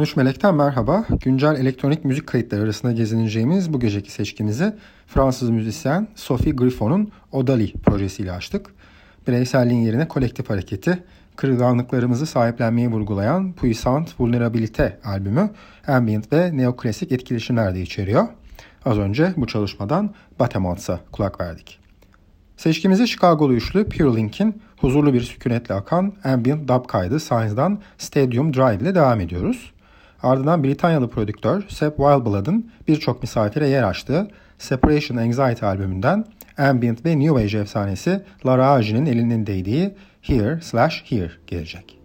13 Melek'ten merhaba. Güncel elektronik müzik kayıtları arasında gezineceğimiz bu geceki seçkimizi Fransız müzisyen Sophie Griffon'un Odali projesiyle açtık. Bireyselliğin yerine kolektif hareketi, kırılganlıklarımızı sahiplenmeyi vurgulayan Puissant Vulnerabilite albümü ambient ve neoklasik etkileşimler de içeriyor. Az önce bu çalışmadan Batemants'a kulak verdik. Seçkimizi Chicago'lu üçlü Pure Link'in huzurlu bir sükunetle akan ambient dub kaydı Science'dan Stadium Drive ile devam ediyoruz. Ardından Britanyalı prodüktör Sepp Wildblood'ın birçok misafire yer açtığı Separation Anxiety albümünden ambient ve new age efsanesi Lara Age'nin elinin değdiği Here Slash Here gelecek.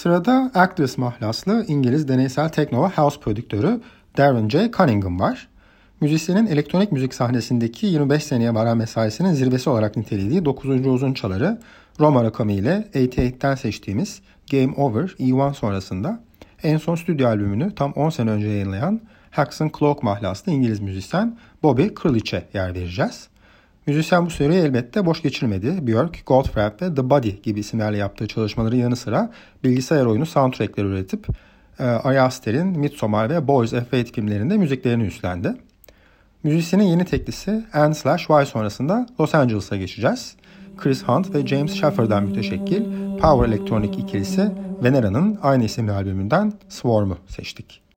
Sırada Actress mahlaslı İngiliz deneysel tekno ve house prodüktörü Darren J. Cunningham var. Müzisyenin elektronik müzik sahnesindeki 25 seneye varan mesaisinin zirvesi olarak nitelediği 9. uzun çaları Roma rakamı ile 88'ten seçtiğimiz Game Over E1 sonrasında en son stüdyo albümünü tam 10 sene önce yayınlayan Haxon Cloak mahlaslı İngiliz müzisyen Bobby Krlich'e yer vereceğiz. Müzisyen bu süreyi elbette boş geçirmedi. Björk, Goldfrapp ve The Body gibi isimlerle yaptığı çalışmaları yanı sıra bilgisayar oyunu soundtrackleri üretip e, Ari Aster'in Midsommar ve Boys F8 filmlerinde müziklerini üstlendi. Müzisyenin yeni teklisi Anne slash Y sonrasında Los Angeles'a geçeceğiz. Chris Hunt ve James Shaffer'dan müteşekkil Power Electronic ikilisi Venera'nın aynı isimli albümünden Swarm'u seçtik.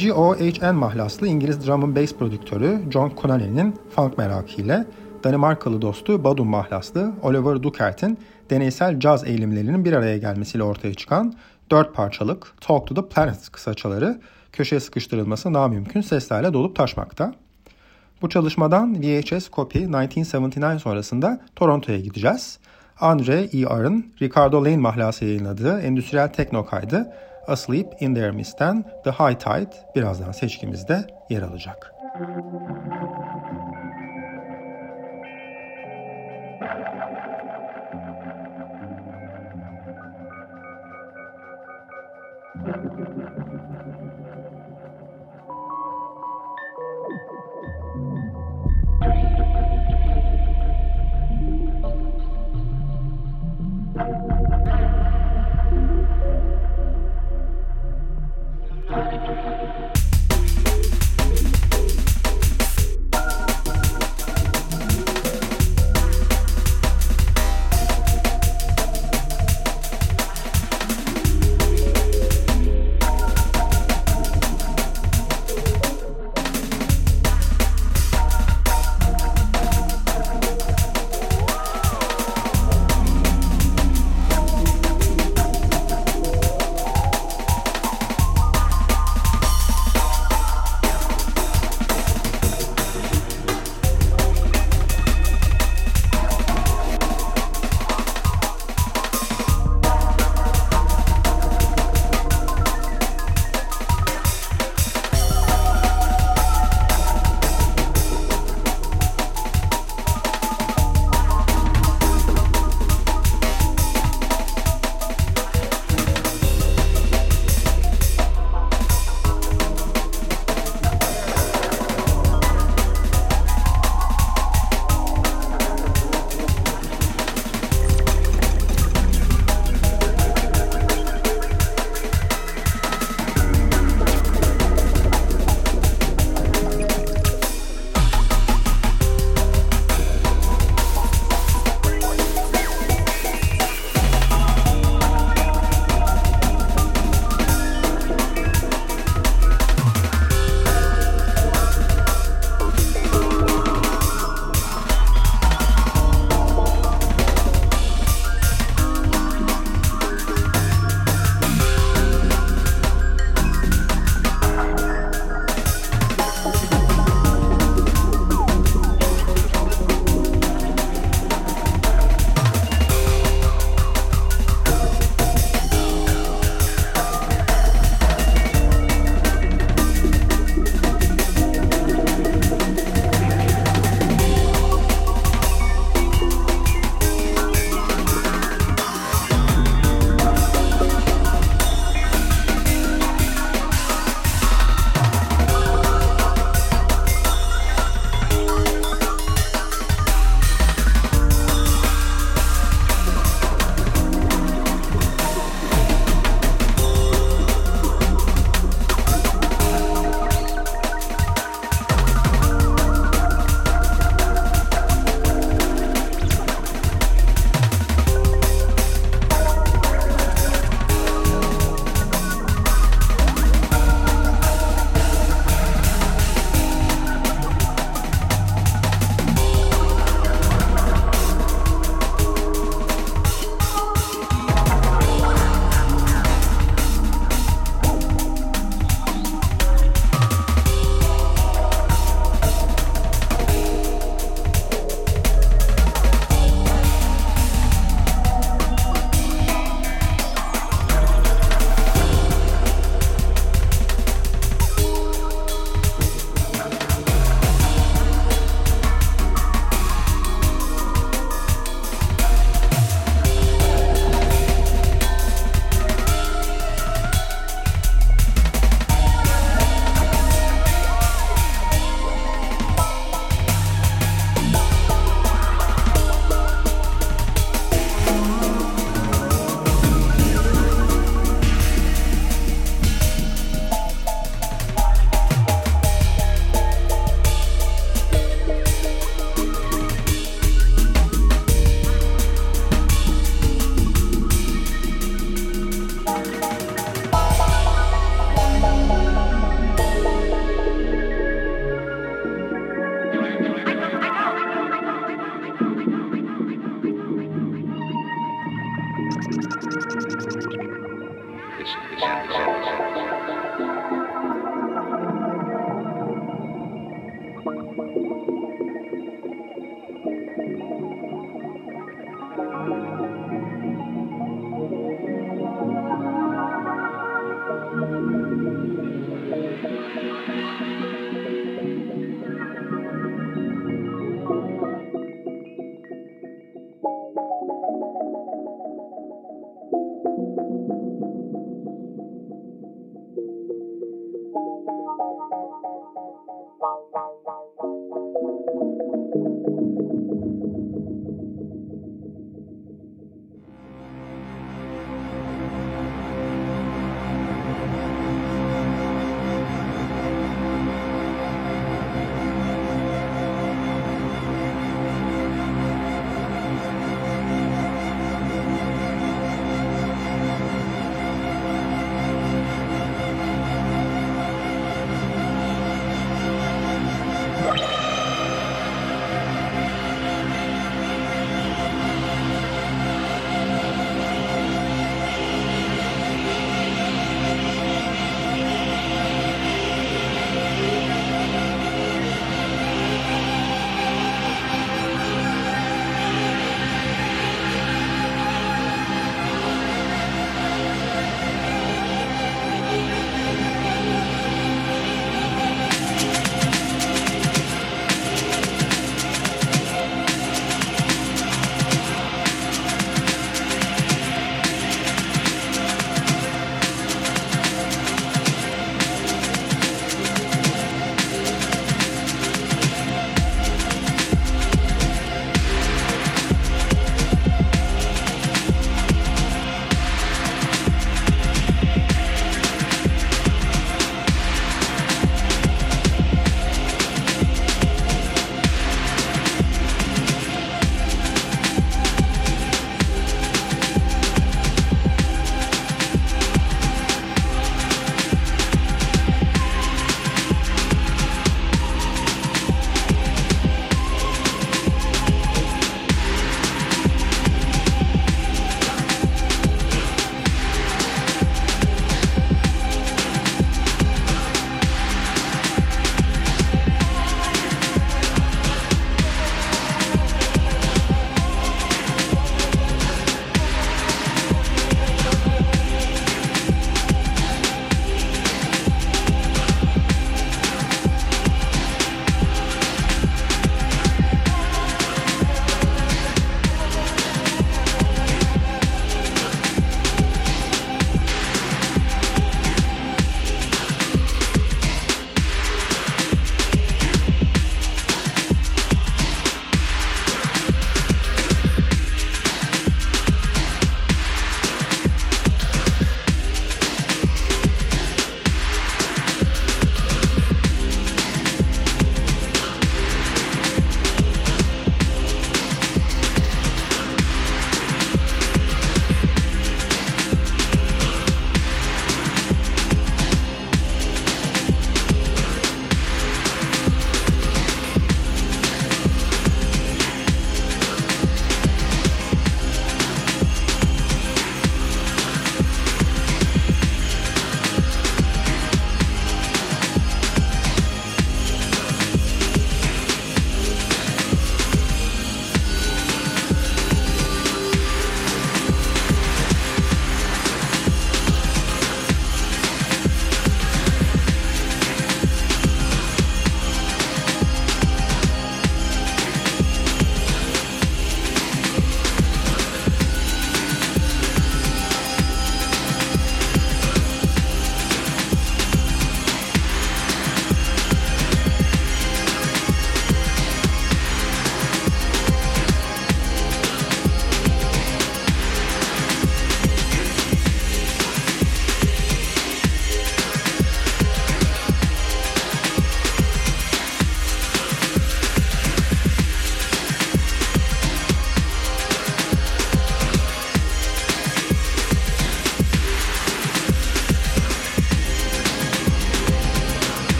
DGOHN mahlaslı İngiliz drum and bass prodüktörü John Connelly'nin funk merakıyla Danimarkalı dostu Badum mahlaslı Oliver Dukert'in deneysel caz eğilimlerinin bir araya gelmesiyle ortaya çıkan dört parçalık Talk to the Planet kısaçaları köşeye sıkıştırılması namümkün seslerle dolup taşmakta. Bu çalışmadan VHS Copy 1979 sonrasında Toronto'ya gideceğiz. Andre E.R.'ın Ricardo Lane mahlası yayınladığı endüstriyel tekno kaydı Asleep in Their Mist'ten The High Tide birazdan seçkimizde yer alacak.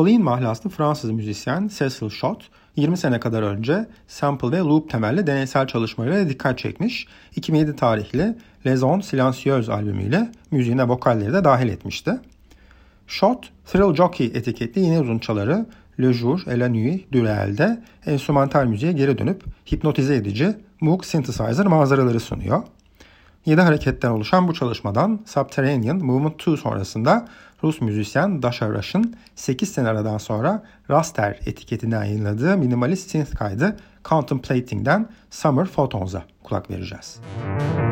Colleen mahlaslı Fransız müzisyen Cecil Shot 20 sene kadar önce sample ve loop temelli deneysel çalışmalarıyla dikkat çekmiş. 2007 tarihli Les Ondes Silencieuses albümüyle müziğine vokalleri de dahil etmişti. Shot, Thrill Jockey etiketli yeni uzunçaları Le Jour et la Nuit Dureel'de enstrümantal müziğe geri dönüp hipnotize edici Moog Synthesizer manzaraları sunuyor. 7 hareketten oluşan bu çalışmadan Subterranean Movement 2 sonrasında Rus müzisyen Dasha Rush'ın 8 sene aradan sonra Raster etiketinden yayınladığı minimalist synth kaydı Contemplating'den Summer Photons'a kulak vereceğiz. Müzik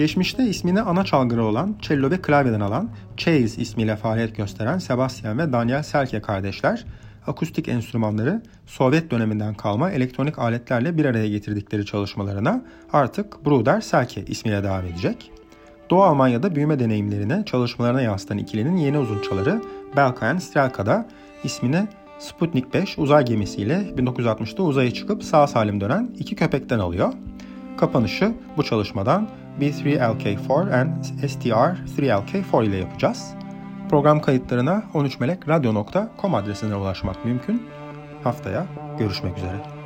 Geçmişte ismini ana çalgıları olan cello ve klavyeden alan Chase ismiyle faaliyet gösteren Sebastian ve Daniel Selke kardeşler akustik enstrümanları Sovyet döneminden kalma elektronik aletlerle bir araya getirdikleri çalışmalarına artık Bruder Selke ismiyle devam edecek. Doğu Almanya'da büyüme deneyimlerine, çalışmalarına yansıtan ikilinin yeni uzunçaları Belkayan Strelka'da ismini Sputnik 5 uzay gemisiyle 1960'da uzaya çıkıp sağ salim dönen iki köpekten alıyor. Kapanışı bu çalışmadan B3LK4 and STR3LK4 ile yapacağız. Program kayıtlarına 13melekradyo.com adresine ulaşmak mümkün. Haftaya görüşmek üzere.